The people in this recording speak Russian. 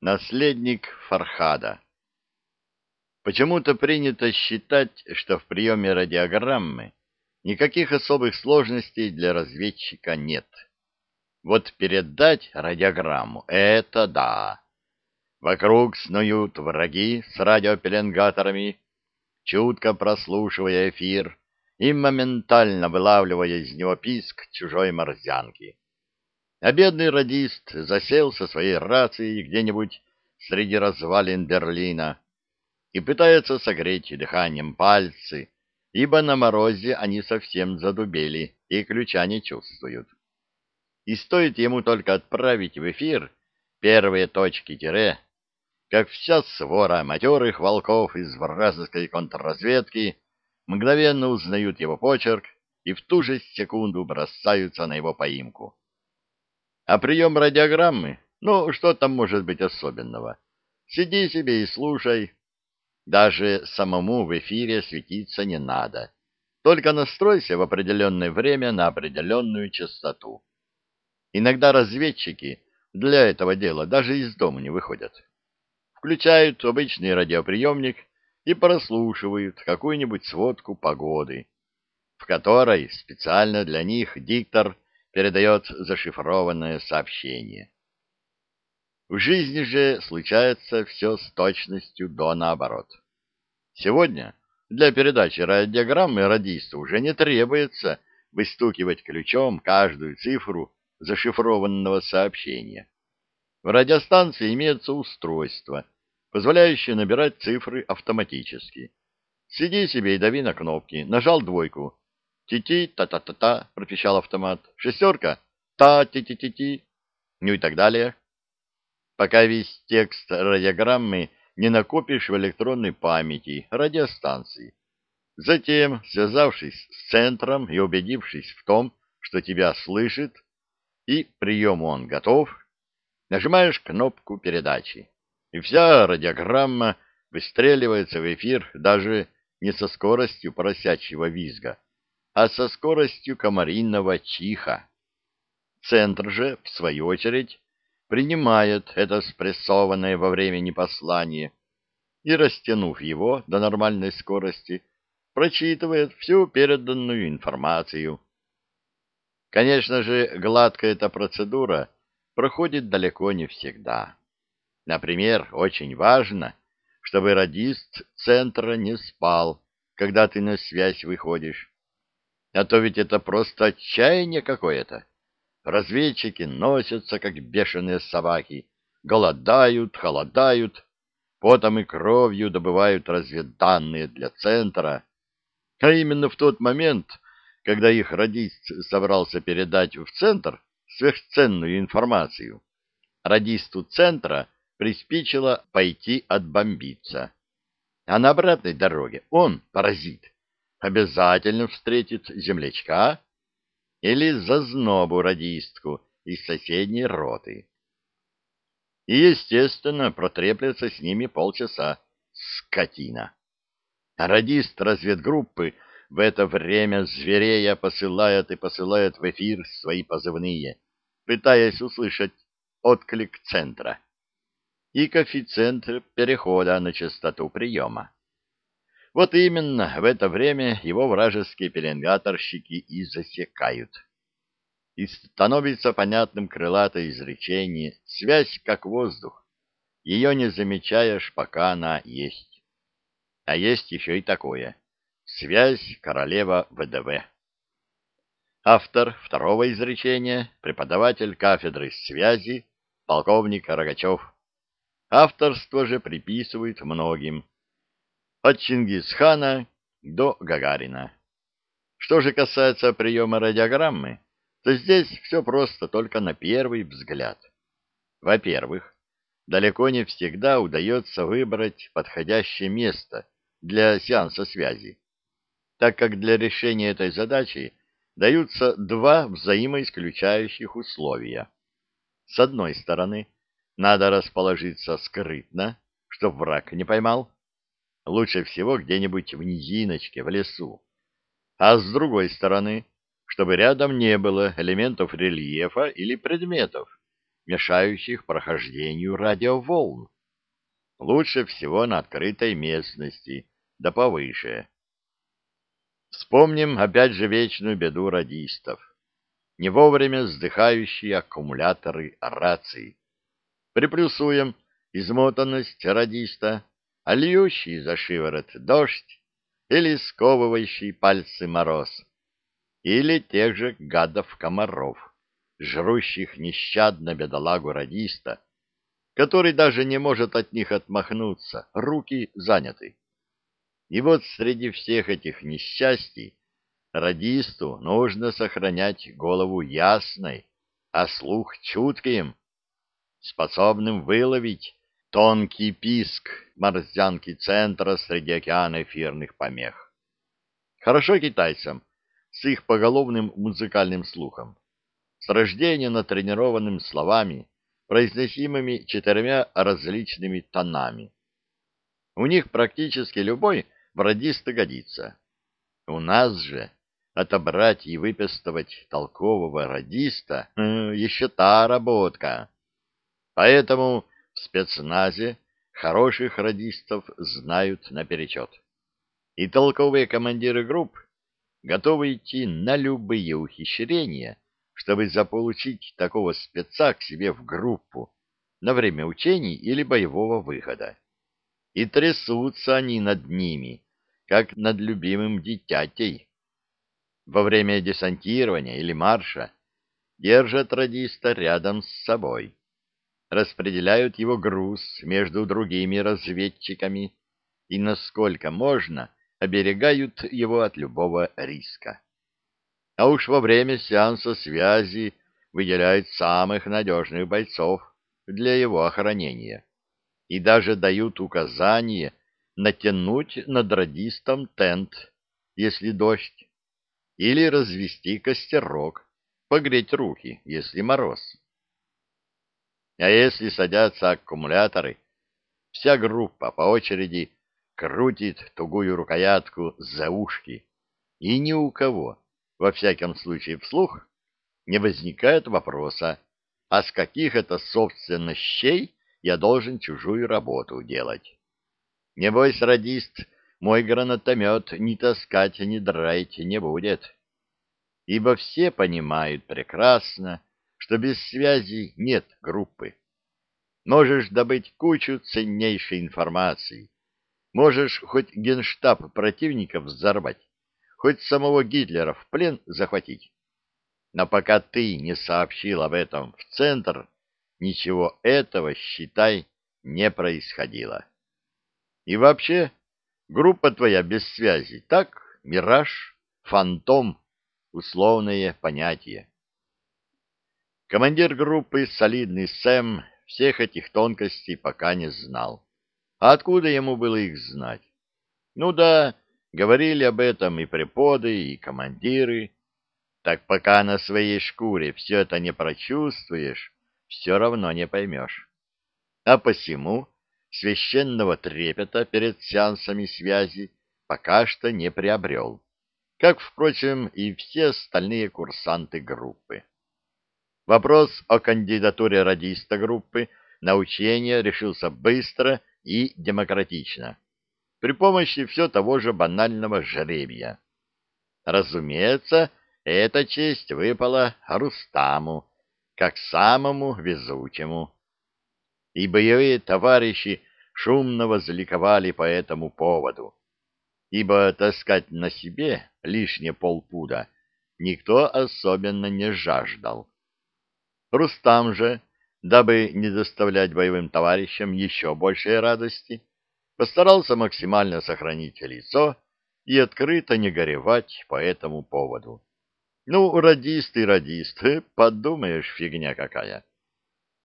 Наследник Фархада. Почему-то принято считать, что в приеме радиограммы никаких особых сложностей для разведчика нет. Вот передать радиограмму — это да. Вокруг снуют враги с радиопеленгаторами, чутко прослушивая эфир и моментально вылавливая из него писк чужой морзянки а бедный радист засел со своей рацией где-нибудь среди развалин Берлина и пытается согреть дыханием пальцы, ибо на морозе они совсем задубели и ключа не чувствуют. И стоит ему только отправить в эфир первые точки тире, как вся свора матерых волков из вражеской контрразведки мгновенно узнают его почерк и в ту же секунду бросаются на его поимку. А прием радиограммы? Ну, что там может быть особенного? Сиди себе и слушай. Даже самому в эфире светиться не надо. Только настройся в определенное время на определенную частоту. Иногда разведчики для этого дела даже из дома не выходят. Включают обычный радиоприемник и прослушивают какую-нибудь сводку погоды, в которой специально для них диктор – передает зашифрованное сообщение. В жизни же случается все с точностью до наоборот. Сегодня для передачи радиограммы радисту уже не требуется выстукивать ключом каждую цифру зашифрованного сообщения. В радиостанции имеется устройство, позволяющее набирать цифры автоматически. Сиди себе и дави на кнопки, нажал двойку, Ти-ти, та-та-та-та, пропищал автомат. Шестерка, та-ти-ти-ти-ти, ну и так далее. Пока весь текст радиограммы не накопишь в электронной памяти радиостанции. Затем, связавшись с центром и убедившись в том, что тебя слышит, и прием он готов, нажимаешь кнопку передачи, и вся радиограмма выстреливается в эфир даже не со скоростью поросячьего визга, а со скоростью комаринного чиха. Центр же, в свою очередь, принимает это спрессованное во времени послание и, растянув его до нормальной скорости, прочитывает всю переданную информацию. Конечно же, гладко эта процедура проходит далеко не всегда. Например, очень важно, чтобы радист центра не спал, когда ты на связь выходишь, а то ведь это просто отчаяние какое-то. Разведчики носятся, как бешеные собаки, голодают, холодают, потом и кровью добывают разведданные для центра. А именно в тот момент, когда их радист собрался передать в центр сверхценную информацию, радисту центра приспичило пойти отбомбиться. А на обратной дороге он, паразит, обязательно встретит землячка или зазнобу радистку из соседней роты. И, естественно, протреплется с ними полчаса. Скотина! Радист разведгруппы в это время зверея посылает и посылает в эфир свои позывные, пытаясь услышать отклик центра и коэффициент перехода на частоту приема. Вот именно в это время его вражеские пеленгаторщики и засекают. И становится понятным крылатое изречение «связь как воздух». Ее не замечаешь, пока она есть. А есть еще и такое «связь королева ВДВ». Автор второго изречения — преподаватель кафедры связи, полковник Рогачев. Авторство же приписывают многим — от Чингисхана до Гагарина. Что же касается приема радиограммы, то здесь все просто только на первый взгляд. Во-первых, далеко не всегда удается выбрать подходящее место для сеанса связи, так как для решения этой задачи даются два взаимоисключающих условия. С одной стороны, надо расположиться скрытно, чтобы враг не поймал, лучше всего где-нибудь в низиночке, в лесу. А с другой стороны, чтобы рядом не было элементов рельефа или предметов, мешающих прохождению радиоволн. Лучше всего на открытой местности, да повыше. Вспомним опять же вечную беду радистов. Не вовремя сдыхающие аккумуляторы раций. Приплюсуем измотанность радиста, а льющий за шиворот дождь или сковывающий пальцы мороз, или тех же гадов-комаров, жрущих нещадно бедолагу радиста, который даже не может от них отмахнуться, руки заняты. И вот среди всех этих несчастий радисту нужно сохранять голову ясной, а слух чутким, способным выловить тонкий писк морзянки центра среди океана эфирных помех. Хорошо китайцам с их поголовным музыкальным слухом, с рождения натренированным словами, произносимыми четырьмя различными тонами. У них практически любой в радиста годится. У нас же отобрать и выпестовать толкового радиста э, еще та работка. Поэтому в спецназе хороших радистов знают наперечет. И толковые командиры групп готовы идти на любые ухищрения, чтобы заполучить такого спеца к себе в группу на время учений или боевого выхода. И трясутся они над ними, как над любимым дитятей. Во время десантирования или марша держат радиста рядом с собой распределяют его груз между другими разведчиками и, насколько можно, оберегают его от любого риска. А уж во время сеанса связи выделяют самых надежных бойцов для его охранения и даже дают указание натянуть над радистом тент, если дождь, или развести костерок, погреть руки, если мороз. А если садятся аккумуляторы, вся группа по очереди крутит тугую рукоятку за ушки, и ни у кого, во всяком случае вслух, не возникает вопроса, а с каких это, собственно, щей я должен чужую работу делать. Небось, радист мой гранатомет ни таскать, ни драть не будет. Ибо все понимают прекрасно, что без связи нет группы. Можешь добыть кучу ценнейшей информации. Можешь хоть генштаб противников взорвать, хоть самого Гитлера в плен захватить. Но пока ты не сообщил об этом в центр, ничего этого, считай, не происходило. И вообще, группа твоя без связи, так, мираж, фантом, условное понятие. Командир группы, солидный Сэм, всех этих тонкостей пока не знал. А откуда ему было их знать? Ну да, говорили об этом и преподы, и командиры. Так пока на своей шкуре все это не прочувствуешь, все равно не поймешь. А посему священного трепета перед сеансами связи пока что не приобрел, как, впрочем, и все остальные курсанты группы. Вопрос о кандидатуре радиста группы на учение решился быстро и демократично, при помощи все того же банального жребия. Разумеется, эта честь выпала Рустаму, как самому везучему. И боевые товарищи шумно возликовали по этому поводу, ибо таскать на себе лишнее полпуда никто особенно не жаждал. Рустам же, дабы не доставлять боевым товарищам еще большей радости, постарался максимально сохранить лицо и открыто не горевать по этому поводу. Ну, радист и радист, подумаешь, фигня какая.